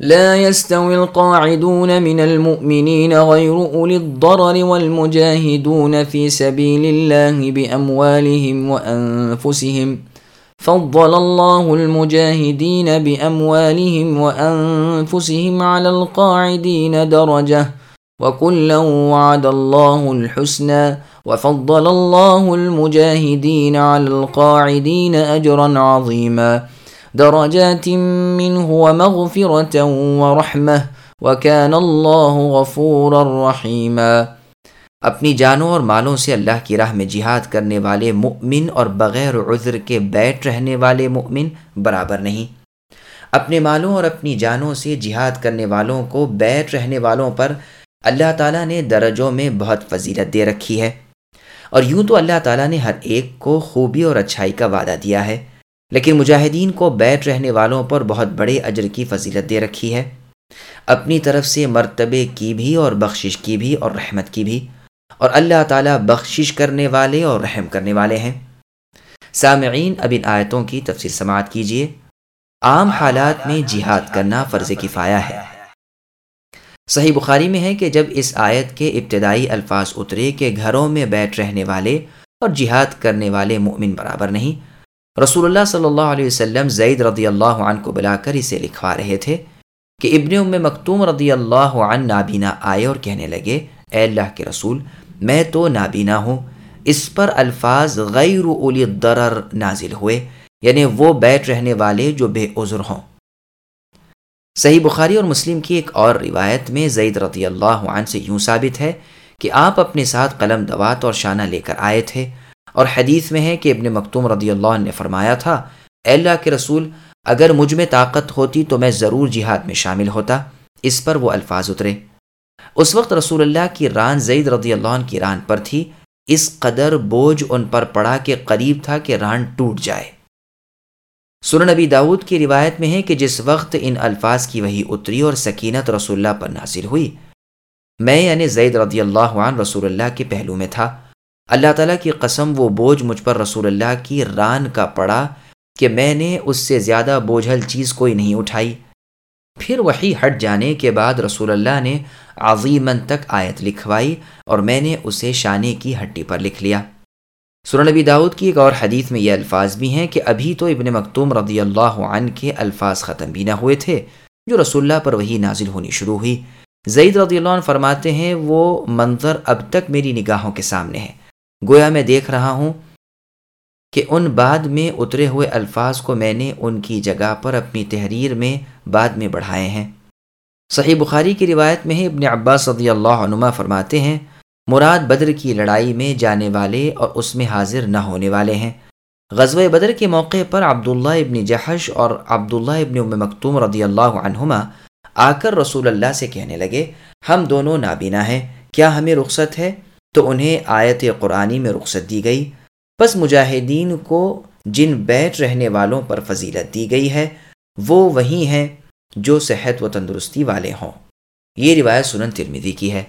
لا يستوي القاعدون من المؤمنين غير أولي الضرر والمجاهدون في سبيل الله بأموالهم وأنفسهم. فضل الله المجاهدين بأموالهم وأنفسهم على القاعدين درجة وكلا وعد الله الحسنى. وفضل الله المجاهدين على القاعدين أجرا عظيما. درجات منه ومغفرة ورحمة، وكان الله غفورا رحيما۔ اپنی جانوں اور مالوں سے اللہ کی راہ میں جہاد کرنے والے مؤمن اور بغیر عذر کے بیٹھ رہنے والے مؤمن برابر نہیں۔ اپنے مالوں اور اپنی جانوں سے جہاد کرنے والوں کو بیٹھ رہنے والوں پر اللہ تعالیٰ نے درجوں میں بہت فضیلت دے رکھی ہے۔ اور یوں تو اللہ تعالیٰ نے ہر ایک کو خوبی اور اچھائی کا وعدہ دیا ہے۔ لیکن مجاہدین کو بیٹھ رہنے والوں پر بہت بڑے اجر کی فضیلت دے رکھی ہے۔ اپنی طرف سے مرتبے کی بھی اور بخشش کی بھی اور رحمت کی بھی۔ اور اللہ تعالیٰ بخشش کرنے والے اور رحم کرنے والے ہیں۔ سامعین، اب ان آیتوں کی تفصیل سماعت کیجیے۔ عام حالات میں جہاد کرنا فرض کفایا ہے۔ صحیح بخاری میں ہے کہ جب اس آیت کے ابتدائی الفاظ اترے کہ گھروں میں بیٹھ رہنے والے اور جہاد کرنے والے مومن برابر نہیں رسول اللہ صلی اللہ علیہ وسلم زید رضی اللہ عنہ کو بلا کر اسے لکھوا رہے تھے کہ ابن ام مکتوم رضی اللہ عنہ نابینا آئے اور کہنے لگے، اے اللہ کے رسول، میں تو نابینا ہوں، اس پر الفاظ غیر اولی الضرر نازل ہوئے یعنی وہ بیٹھ رہنے والے جو بے عذر ہوں. صحیح بخاری اور مسلم کی ایک اور روایت میں زید رضی اللہ عنہ سے یوں ثابت ہے کہ آپ اپنے ساتھ قلم دوات اور شانہ لے کر آئے تھے اور حدیث میں ہے کہ ابن مکتوم رضی اللہ عنہ نے فرمایا تھا، اے اللہ کے رسول، اگر مجھ میں طاقت ہوتی تو میں ضرور جہاد میں شامل ہوتا۔ اس پر وہ الفاظ اترے۔ اس وقت رسول اللہ کی ران زید رضی اللہ عنہ کی ران پر تھی۔ اس قدر بوجھ ان پر پڑا کہ قریب تھا کہ ران ٹوٹ جائے۔ سر نبی داود کی روایت میں ہے کہ جس وقت ان الفاظ کی وہی اتری اور سکینت رسول اللہ پر نازل ہوئی، میں یعنی زید رضی اللہ عنہ رسول اللہ کے پہلو میں تھا۔ اللہ تعالیٰ کی قسم وہ بوجھ مجھ پر رسول اللہ کی ران کا پڑا کہ میں نے اس سے زیادہ بوجھل چیز کوئی نہیں اٹھائی۔ پھر وہی ہٹ جانے کے بعد رسول اللہ نے عظیمن تک آیت لکھوائی اور میں نے اسے شانے کی ہڈی پر لکھ لیا۔ سر نبی داود کی ایک اور حدیث میں یہ الفاظ بھی ہیں کہ ابھی تو ابن مکتوم رضی اللہ عنہ کے الفاظ ختم بھی نہ ہوئے تھے، جو رسول اللہ پر وہی نازل ہونی شروع ہوئی۔ زید رضی اللہ عنہ فرماتے ہیں، وہ منظر اب تک میری نگاہوں کے سامنے ہے۔ گویا میں دیکھ رہا ہوں کہ ان بعد میں اترے ہوئے الفاظ کو میں نے ان کی جگہ پر اپنی تحریر میں بعد میں بڑھائے ہیں۔ صحیح بخاری کی روایت میں ہی ابن عباس صدی اللہ عنما فرماتے ہیں، مراد بدر کی لڑائی میں جانے والے اور اس میں حاضر نہ ہونے والے ہیں۔ غزوہ بدر کے موقع پر عبداللہ ابن جہش اور عبداللہ ابن ام مکتوم رضی اللہ عنہما آ کر رسول اللہ سے کہنے لگے، ہم دونوں نابینا ہیں، کیا ہمیں رخصت ہے؟ تو انہیں آیت قرآنی میں رخصت دی گئی۔ بس مجاہدین کو جن بیٹھ رہنے والوں پر فضیلت دی گئی ہے، وہ وہی ہیں جو صحت و تندرستی والے ہوں۔ یہ روایت سنن ترمیدی کی ہے۔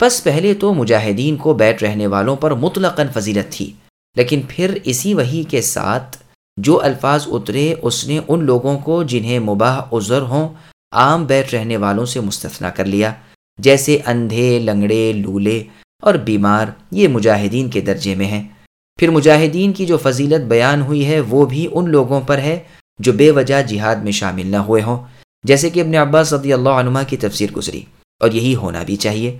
بس پہلے تو مجاہدین کو بیٹھ رہنے والوں پر مطلق فضیلت تھی، لیکن پھر اسی وہی کے ساتھ جو الفاظ اترے، اس نے ان لوگوں کو جنہیں مباح عذر ہوں، عام بیٹھ رہنے والوں سے مستثنا کر لیا، جیسے اندھے، لنگڑے، لولے۔ اور بیمار یہ مجاہدین کے درجے میں ہیں۔ پھر مجاہدین کی جو فضیلت بیان ہوئی ہے وہ بھی ان لوگوں پر ہے جو بے وجہ جہاد میں شامل نہ ہوئے ہوں، جیسے کہ ابن عباس صدی اللہ عنہ کی تفسیر گزری۔ اور یہی ہونا بھی چاہیے۔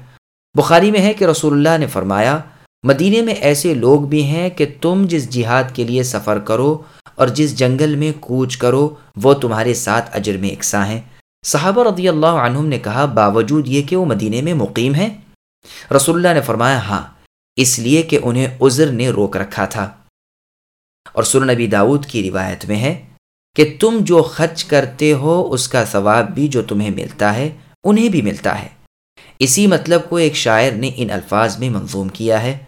بخاری میں ہے کہ رسول اللہ نے فرمایا، مدینے میں ایسے لوگ بھی ہیں کہ تم جس جہاد کے لیے سفر کرو اور جس جنگل میں کوچ کرو، وہ تمہارے ساتھ اجر میں اکساں ہیں۔ صحابہ رضی اللہ عنہم نے کہا، باوجود یہ کہ وہ مدینے میں مقیم ہیں۔ رسول اللہ نے فرمایا ہاں اس لیے کہ انہیں عذر نے روک رکھا تھا۔ اور سر نبی داود کی روایت میں ہے کہ تم جو خرچ کرتے ہو، اس کا ثواب بھی جو تمہیں ملتا ہے، انہیں بھی ملتا ہے۔ اسی مطلب کو ایک شاعر نے ان الفاظ میں منظوم کیا ہے۔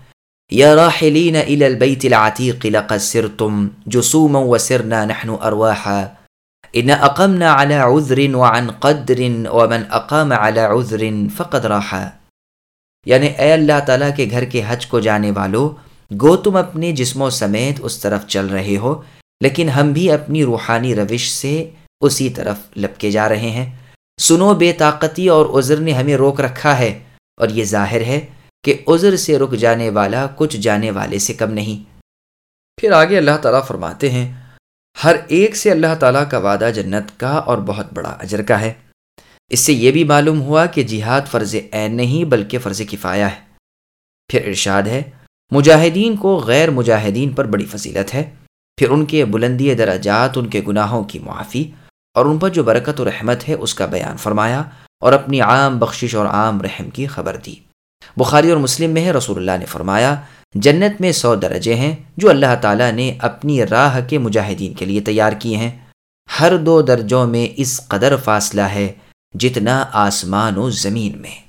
یا راحلین الى البیت العتیق لقد سرتم جسوما وسرنا نحن ارواحا۔ ان اقمنا على عذر وعن قدر، ومن اقام على عذر فقد راحا۔ یعنی اے اللہ تعالیٰ کے گھر کے حج کو جانے والو، گو تم اپنے جسموں سمیت اس طرف چل رہے ہو، لیکن ہم بھی اپنی روحانی روش سے اسی طرف لپکے جا رہے ہیں۔ سنو بے طاقتی اور عذر نے ہمیں روک رکھا ہے۔ اور یہ ظاہر ہے کہ عذر سے رک جانے والا کچھ جانے والے سے کم نہیں۔ پھر آگے اللہ تعالیٰ فرماتے ہیں، ہر ایک سے اللہ تعالیٰ کا وعدہ جنت کا اور بہت بڑا اجر کا ہے۔ اس سے یہ بھی معلوم ہوا کہ جہاد فرض عین نہیں بلکہ فرض کفایا ہے۔ پھر ارشاد ہے، مجاہدین کو غیر مجاہدین پر بڑی فضیلت ہے۔ پھر ان کے بلندی درجات، ان کے گناہوں کی معافی اور ان پر جو برکت و رحمت ہے، اس کا بیان فرمایا اور اپنی عام بخشش اور عام رحم کی خبر دی۔ بخاری اور مسلم میں ہے، رسول اللہ نے فرمایا، جنت میں سو درجے ہیں جو اللہ تعالیٰ نے اپنی راہ کے مجاہدین کے لیے تیار کیے ہیں۔ ہر دو درجوں میں اس قدر فاصلہ ہے جتنا آسمان و زمین میں۔